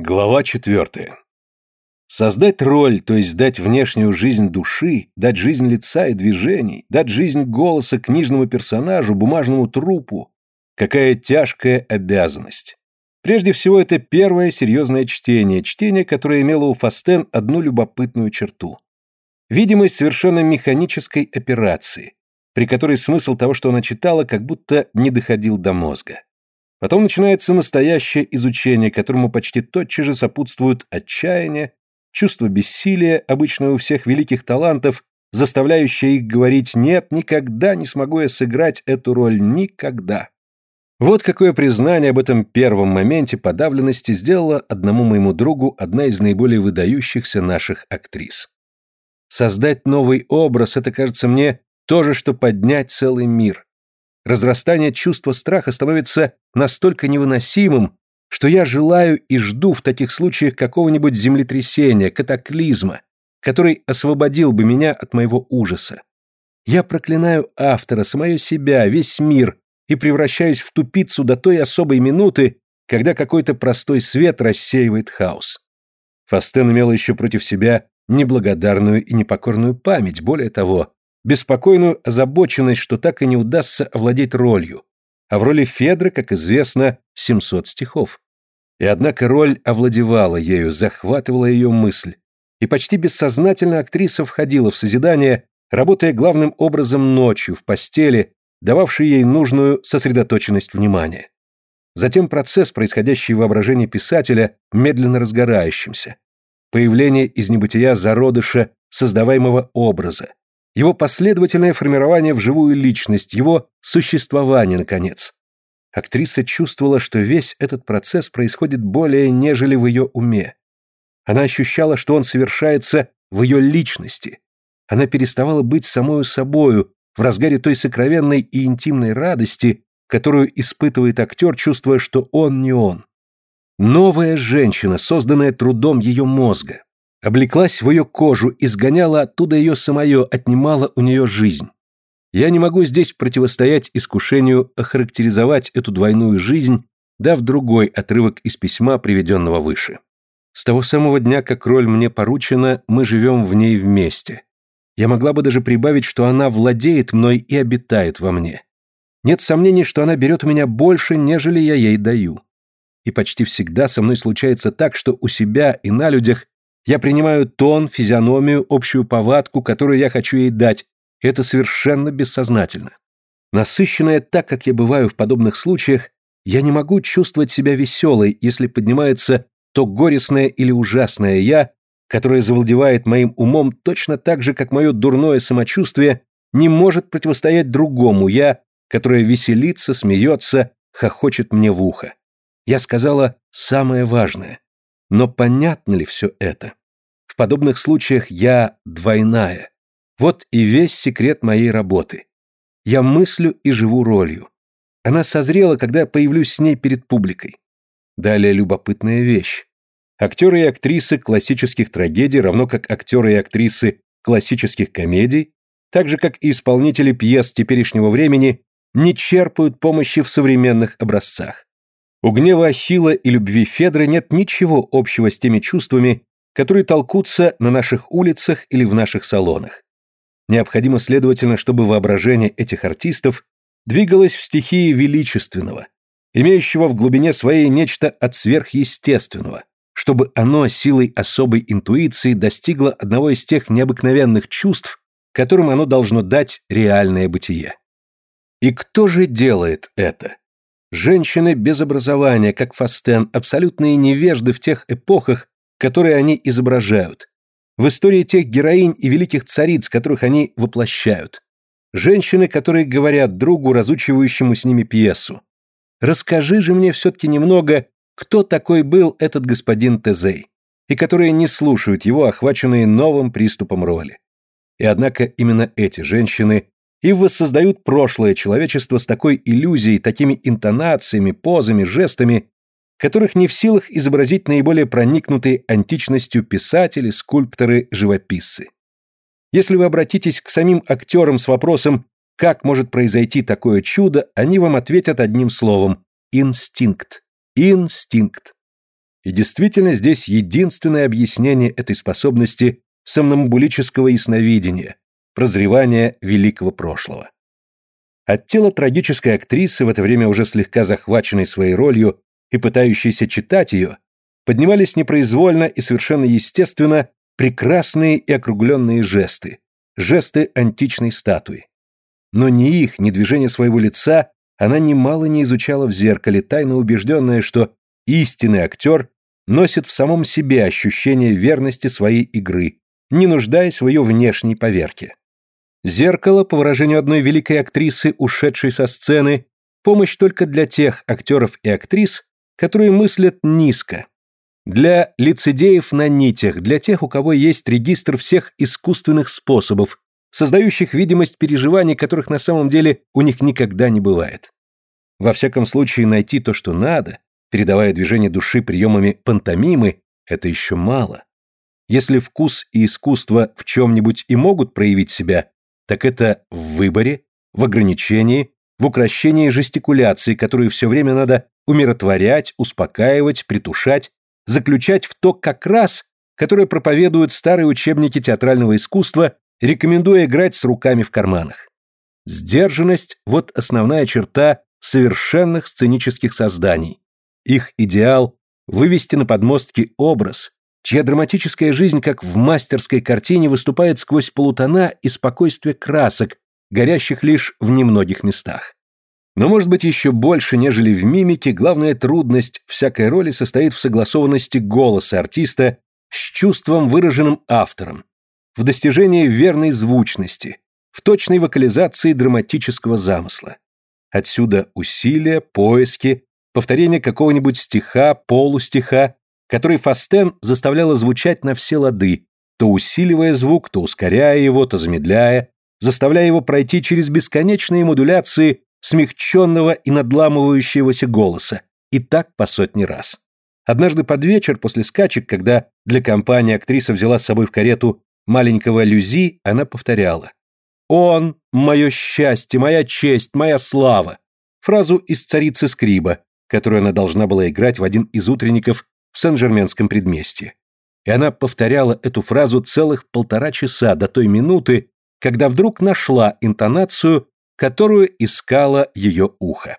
Глава четвертая. Создать роль, то есть дать внешнюю жизнь души, дать жизнь лица и движений, дать жизнь голоса книжному персонажу, бумажному трупу. Какая тяжкая обязанность. Прежде всего, это первое серьезное чтение, чтение, которое имело у Фастен одну любопытную черту. Видимость совершенно механической операции, при которой смысл того, что она читала, как будто не доходил до мозга. Потом начинается настоящее изучение, которому почти тотчас же сопутствуют отчаяние, чувство бессилия, обычное у всех великих талантов, заставляющее их говорить «нет, никогда не смогу я сыграть эту роль, никогда». Вот какое признание об этом первом моменте подавленности сделала одному моему другу одна из наиболее выдающихся наших актрис. Создать новый образ – это, кажется мне, то же, что поднять целый мир. Разрастание чувства страха становится настолько невыносимым, что я желаю и жду в таких случаях какого-нибудь землетрясения, катаклизма, который освободил бы меня от моего ужаса. Я проклинаю автора, самое себя, весь мир и превращаюсь в тупицу до той особой минуты, когда какой-то простой свет рассеивает хаос. Фастен имела еще против себя неблагодарную и непокорную память, более того, беспокойную озабоченность, что так и не удастся овладеть ролью, а в роли Федры, как известно, 700 стихов. И однако роль овладевала ею, захватывала ее мысль, и почти бессознательно актриса входила в созидание, работая главным образом ночью, в постели, дававшей ей нужную сосредоточенность внимания. Затем процесс, происходящий в воображении писателя, медленно разгорающимся. Появление из небытия зародыша создаваемого образа, его последовательное формирование в живую личность, его существование, наконец. Актриса чувствовала, что весь этот процесс происходит более нежели в ее уме. Она ощущала, что он совершается в ее личности. Она переставала быть самою собою в разгаре той сокровенной и интимной радости, которую испытывает актер, чувствуя, что он не он. Новая женщина, созданная трудом ее мозга, облеклась в ее кожу, изгоняла оттуда ее самое, отнимала у нее жизнь. Я не могу здесь противостоять искушению охарактеризовать эту двойную жизнь, дав другой отрывок из письма, приведенного выше. С того самого дня, как роль мне поручена, мы живем в ней вместе. Я могла бы даже прибавить, что она владеет мной и обитает во мне. Нет сомнений, что она берет у меня больше, нежели я ей даю. И почти всегда со мной случается так, что у себя и на людях я принимаю тон, физиономию, общую повадку, которую я хочу ей дать. Это совершенно бессознательно. Насыщенная так, как я бываю в подобных случаях, я не могу чувствовать себя веселой, если поднимается то горестное или ужасное «я», которое завладевает моим умом точно так же, как мое дурное самочувствие не может противостоять другому «я», которое веселится, смеется, хохочет мне в ухо. Я сказала самое важное. Но понятно ли все это? В подобных случаях я двойная. Вот и весь секрет моей работы. Я мыслю и живу ролью. Она созрела, когда появлюсь с ней перед публикой. Далее любопытная вещь. Актеры и актрисы классических трагедий, равно как актеры и актрисы классических комедий, так же как и исполнители пьес теперешнего времени, не черпают помощи в современных образцах. У гнева Ахилла и любви Федры нет ничего общего с теми чувствами, которые толкутся на наших улицах или в наших салонах. Необходимо, следовательно, чтобы воображение этих артистов двигалось в стихии величественного, имеющего в глубине своей нечто от сверхъестественного, чтобы оно силой особой интуиции достигло одного из тех необыкновенных чувств, которым оно должно дать реальное бытие. И кто же делает это? Женщины без образования, как Фастен, абсолютные невежды в тех эпохах, которые они изображают, в истории тех героинь и великих цариц, которых они воплощают. Женщины, которые говорят другу, разучивающему с ними пьесу. Расскажи же мне все-таки немного, кто такой был этот господин Тезей, и которые не слушают его, охваченные новым приступом роли. И однако именно эти женщины и воссоздают прошлое человечество с такой иллюзией, такими интонациями, позами, жестами, которых не в силах изобразить наиболее проникнутые античностью писатели, скульпторы, живописцы. Если вы обратитесь к самим актерам с вопросом, как может произойти такое чудо, они вам ответят одним словом – инстинкт. Инстинкт. И действительно здесь единственное объяснение этой способности сомнамбулического ясновидения, прозревания великого прошлого. От тела трагической актрисы, в это время уже слегка захваченной своей ролью и пытающейся читать ее, поднимались непроизвольно и совершенно естественно прекрасные и округленные жесты, жесты античной статуи. Но ни их, ни движения своего лица она немало не изучала в зеркале, тайно убежденная, что истинный актер носит в самом себе ощущение верности своей игры, не нуждаясь в ее внешней поверке. Зеркало, по выражению одной великой актрисы, ушедшей со сцены, помощь только для тех актеров и актрис, которые мыслят низко, для лицедеев на нитях, для тех, у кого есть регистр всех искусственных способов, создающих видимость переживаний, которых на самом деле у них никогда не бывает. Во всяком случае, найти то, что надо, передавая движение души приемами пантомимы, это еще мало. Если вкус и искусство в чем-нибудь и могут проявить себя, так это в выборе, в ограничении, в укращении жестикуляции, которую все время надо умиротворять, успокаивать, притушать, заключать в то как раз, которое проповедуют старые учебники театрального искусства, рекомендуя играть с руками в карманах. Сдержанность – вот основная черта совершенных сценических созданий. Их идеал – вывести на подмостки образ, чья драматическая жизнь, как в мастерской картине, выступает сквозь полутона и спокойствие красок, горящих лишь в немногих местах. Но, может быть, еще больше, нежели в мимике, главная трудность всякой роли состоит в согласованности голоса артиста с чувством, выраженным автором, в достижении верной звучности, в точной вокализации драматического замысла. Отсюда усилия, поиски, повторение какого-нибудь стиха, полустиха, который Фастен заставляла звучать на все лады, то усиливая звук, то ускоряя его, то замедляя, заставляя его пройти через бесконечные модуляции смягченного и надламывающегося голоса, и так по сотни раз. Однажды под вечер после скачек, когда для компании актриса взяла с собой в карету маленького Люзи, она повторяла «Он – мое счастье, моя честь, моя слава» фразу из «Царицы Скриба», которую она должна была играть в один из утренников в Сен-Жерменском предместье. И она повторяла эту фразу целых полтора часа до той минуты, когда вдруг нашла интонацию, которую искала ее ухо.